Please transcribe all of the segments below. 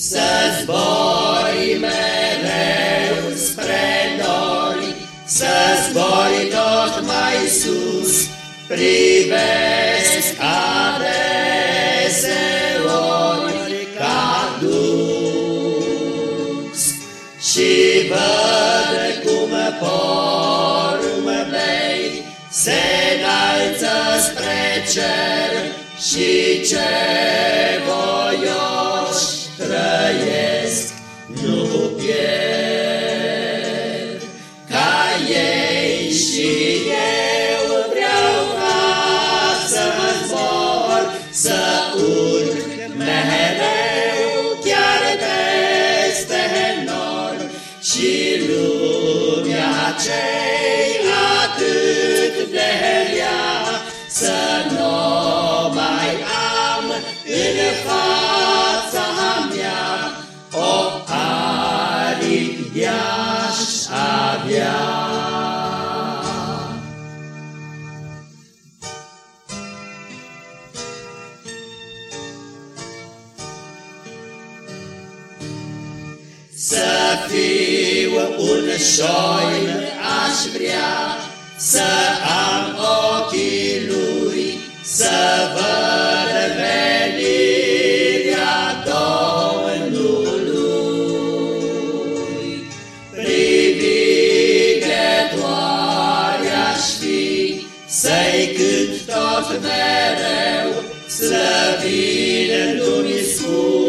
să zbori mereu spre nori, să zbori tot mai sus, privesc adeseori ca dus. Și văd cum porumbei se înalță spre cer și ce urc mereu chiar peste nor și lumea cei atât de rea să nu mai am în fața mea. O aripi de-aș avea. Să fiu un șoim aș vrea, Să am ochii lui, să văd venirea Domnului. Privighetoare aș fi, Să-i cânt tot mereu, Slăvindu-mi scumpul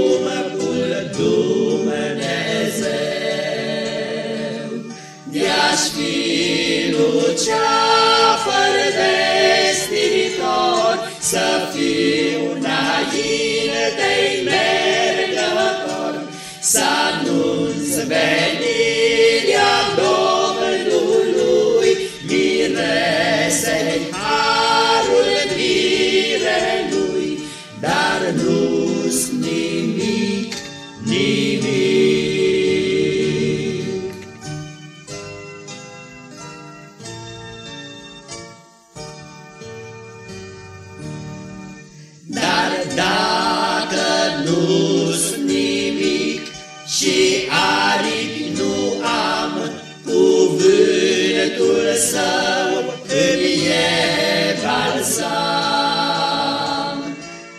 De-aș fi luceafăr vestitor, Să fiu înainte-i mergător, Să anunț venirea Domnului, Miresei harul dacă nu-s nimic și aripi nu am, cuvântul său îmi e balsam.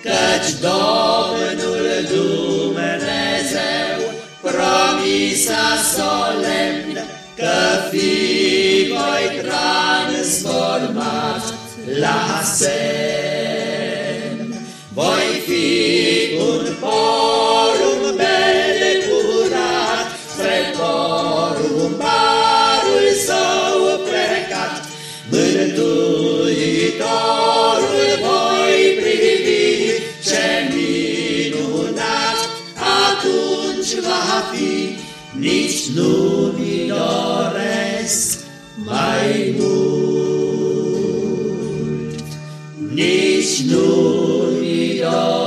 Căci Domnul Dumnezeu promisa solemn că fi voi transformat la semn. Voi fi fi, nici nu mi doresc mai mult, nici nu mi doresc.